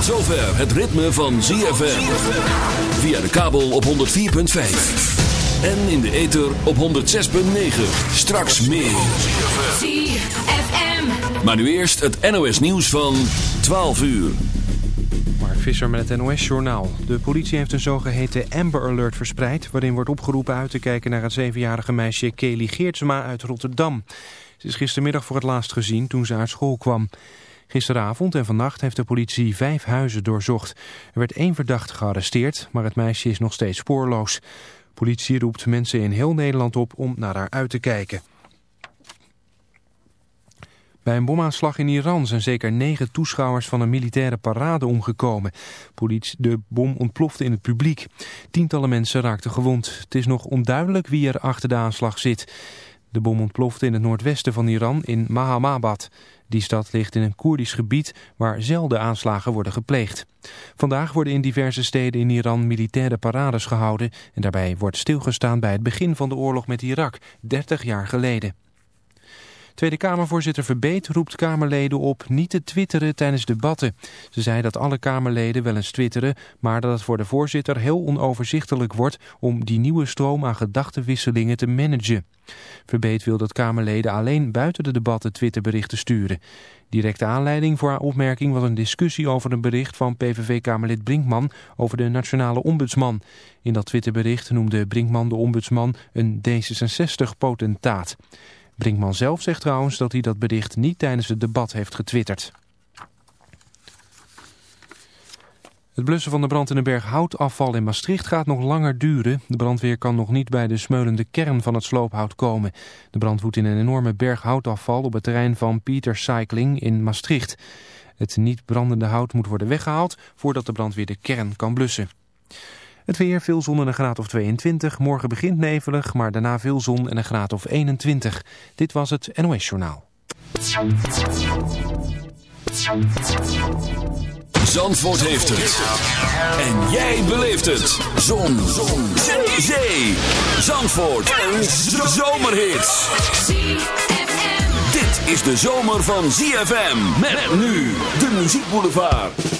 Tot zover het ritme van ZFM. Via de kabel op 104.5. En in de ether op 106.9. Straks meer. ZFM. Maar nu eerst het NOS nieuws van 12 uur. Mark Visser met het NOS-journaal. De politie heeft een zogeheten Amber Alert verspreid... waarin wordt opgeroepen uit te kijken naar het zevenjarige meisje Kelly Geertsma uit Rotterdam. Ze is gistermiddag voor het laatst gezien toen ze uit school kwam. Gisteravond en vannacht heeft de politie vijf huizen doorzocht. Er werd één verdachte gearresteerd, maar het meisje is nog steeds spoorloos. Politie roept mensen in heel Nederland op om naar haar uit te kijken. Bij een bomaanslag in Iran zijn zeker negen toeschouwers van een militaire parade omgekomen. De bom ontplofte in het publiek. Tientallen mensen raakten gewond. Het is nog onduidelijk wie er achter de aanslag zit. De bom ontplofte in het noordwesten van Iran in Mahamabad. Die stad ligt in een Koerdisch gebied waar zelden aanslagen worden gepleegd. Vandaag worden in diverse steden in Iran militaire parades gehouden... en daarbij wordt stilgestaan bij het begin van de oorlog met Irak, 30 jaar geleden. Tweede Kamervoorzitter Verbeet roept Kamerleden op niet te twitteren tijdens debatten. Ze zei dat alle Kamerleden wel eens twitteren, maar dat het voor de voorzitter heel onoverzichtelijk wordt om die nieuwe stroom aan gedachtenwisselingen te managen. Verbeet wil dat Kamerleden alleen buiten de debatten Twitterberichten sturen. Directe aanleiding voor haar opmerking was een discussie over een bericht van PVV-Kamerlid Brinkman over de nationale ombudsman. In dat Twitterbericht noemde Brinkman de ombudsman een D66-potentaat. Brinkman zelf zegt trouwens dat hij dat bericht niet tijdens het debat heeft getwitterd. Het blussen van de brand in een berg houtafval in Maastricht gaat nog langer duren. De brandweer kan nog niet bij de smeulende kern van het sloophout komen. De brand woedt in een enorme berg houtafval op het terrein van Pieter Cycling in Maastricht. Het niet brandende hout moet worden weggehaald voordat de brandweer de kern kan blussen. Het weer, veel zon en een graad of 22. Morgen begint nevelig, maar daarna veel zon en een graad of 21. Dit was het NOS Journaal. Zandvoort heeft het. En jij beleeft het. Zon. Zon. Zee. Zee. Zandvoort. Een zomerhit. Dit is de zomer van ZFM. Met nu de muziekboulevard.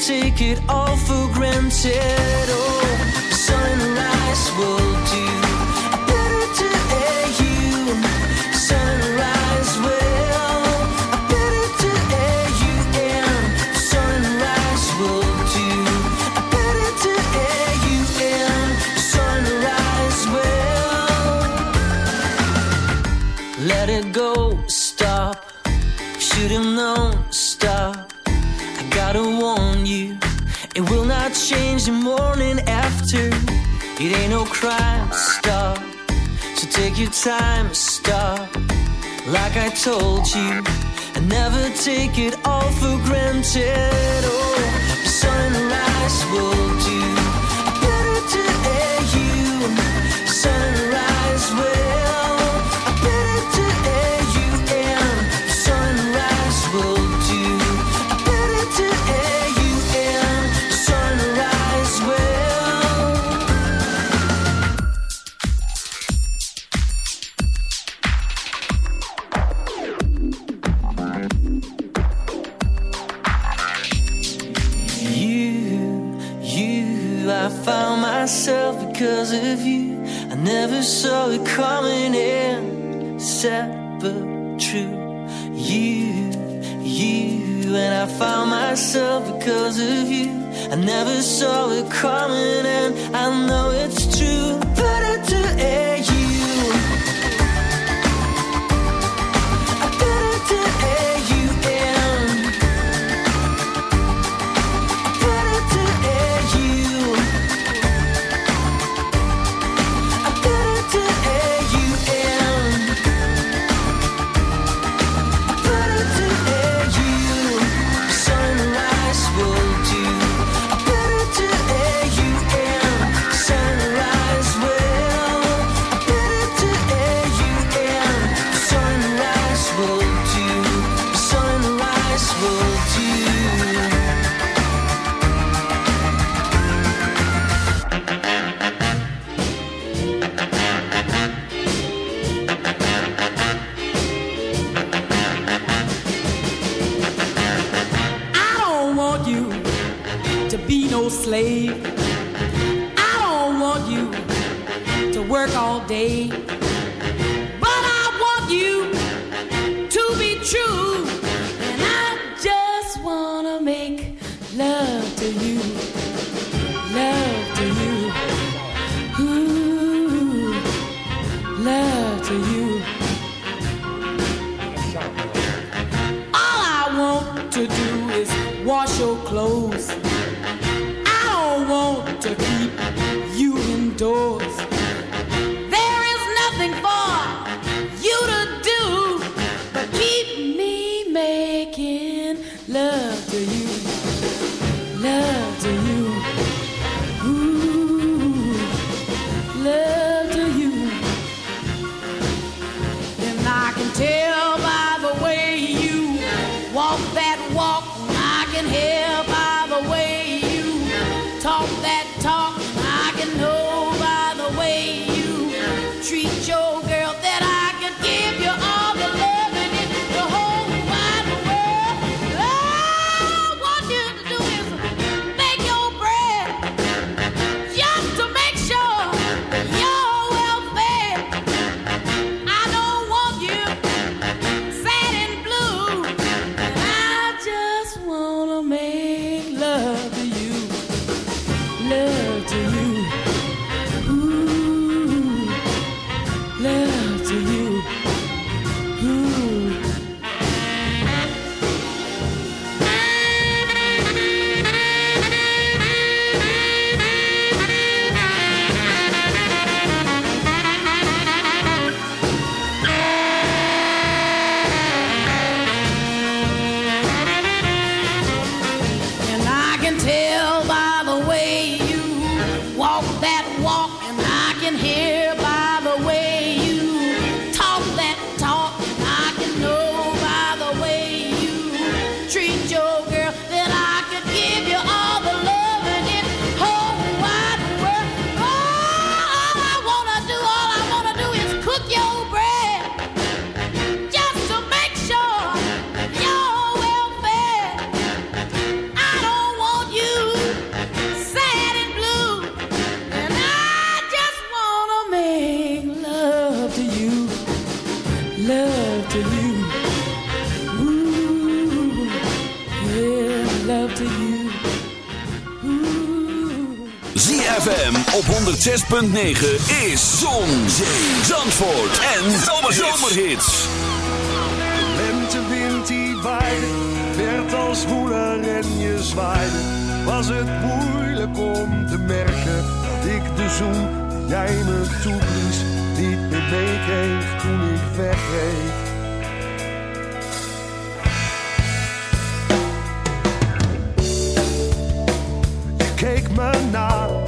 take it all for granted. Oh, sunrise will. cry, stop. So take your time, stop. Like I told you, and never take it all for granted. Oh, sunrise will do better to air you. Sunrise will. Sad but true. You, you, and I found myself because of you. I never saw it coming, and I know it's true, but I do it. love to you. Ooh, love to you. ZFM op 106.9 is Zon, Zee, Zandvoort en Zomerhits. De wind die waaide, werd als woeler en je zwaaide. Was het moeilijk om te merken dat ik de zoen jij me toeblies niet meer meekreeg toen ik wegreed. Ik keek me na.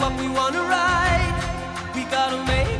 what we wanna write. We gotta make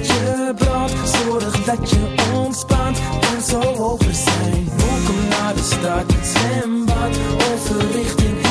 dat je ontspant en zo over zijn. Welkom naar de stad, het zwembad. Over richting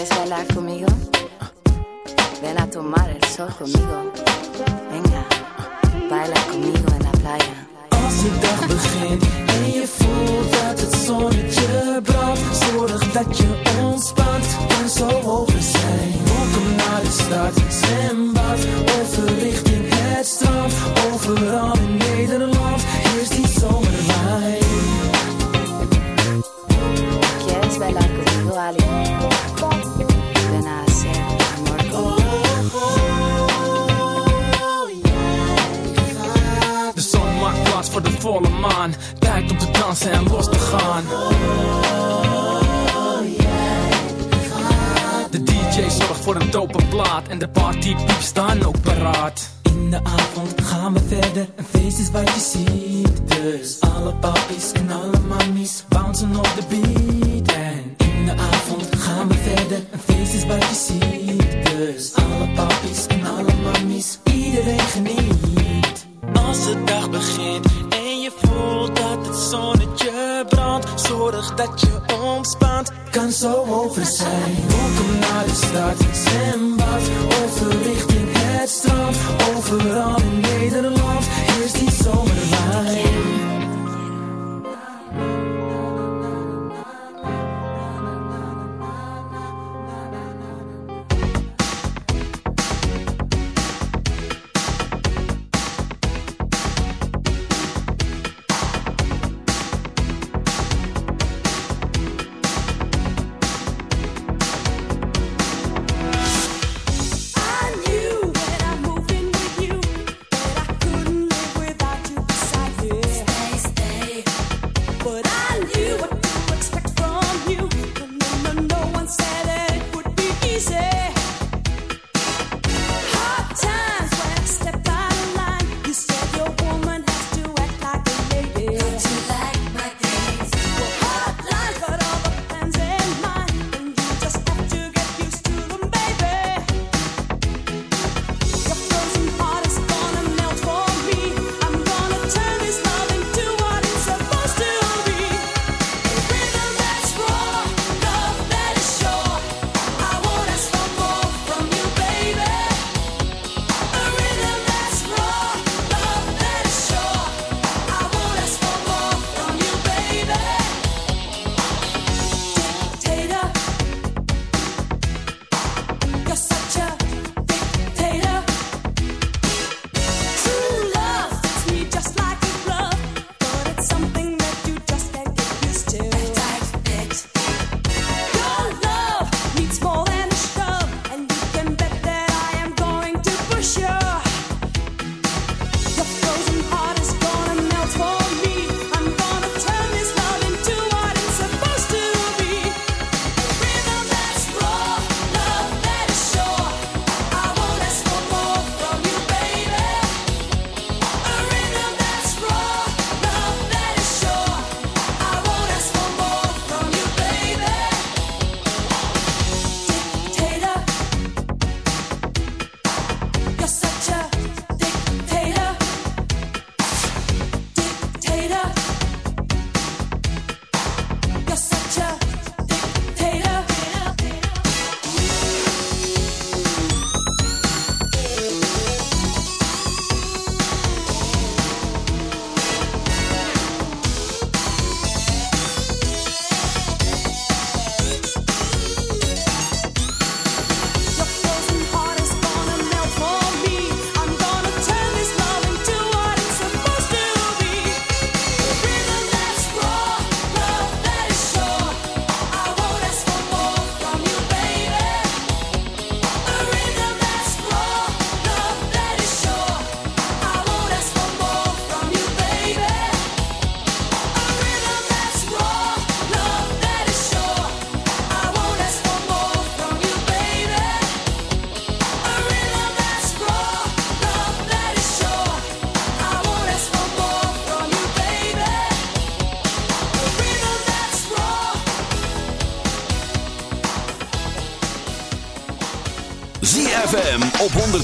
¿Quieres bailar conmigo? Ven a tomar el sol conmigo. Venga, baila conmigo en la playa. Als de dag begint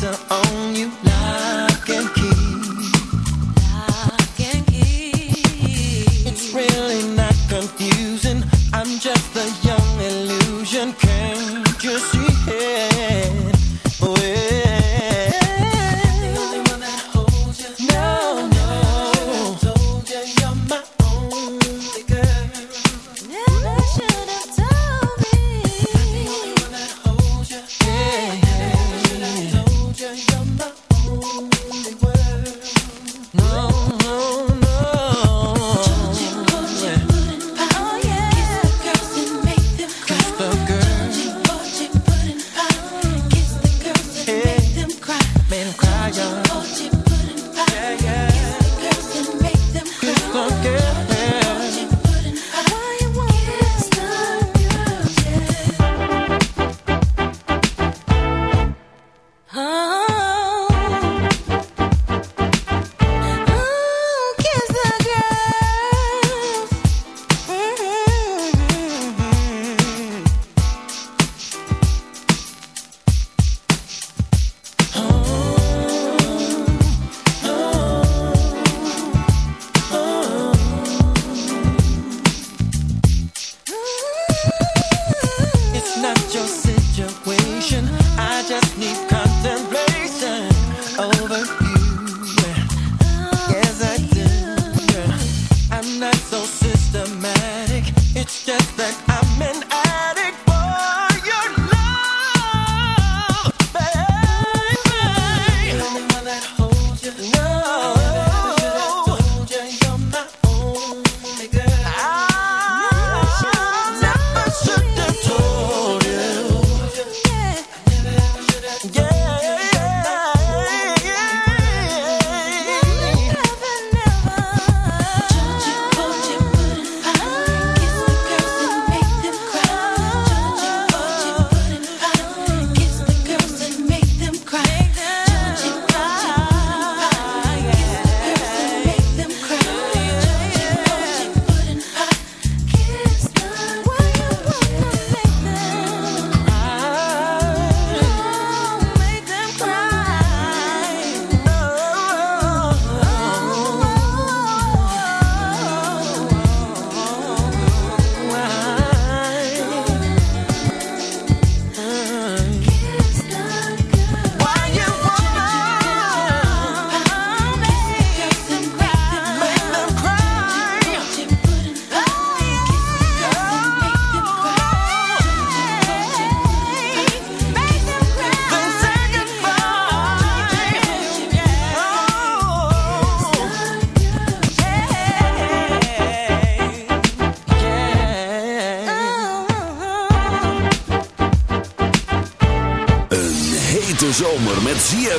to own you. Love.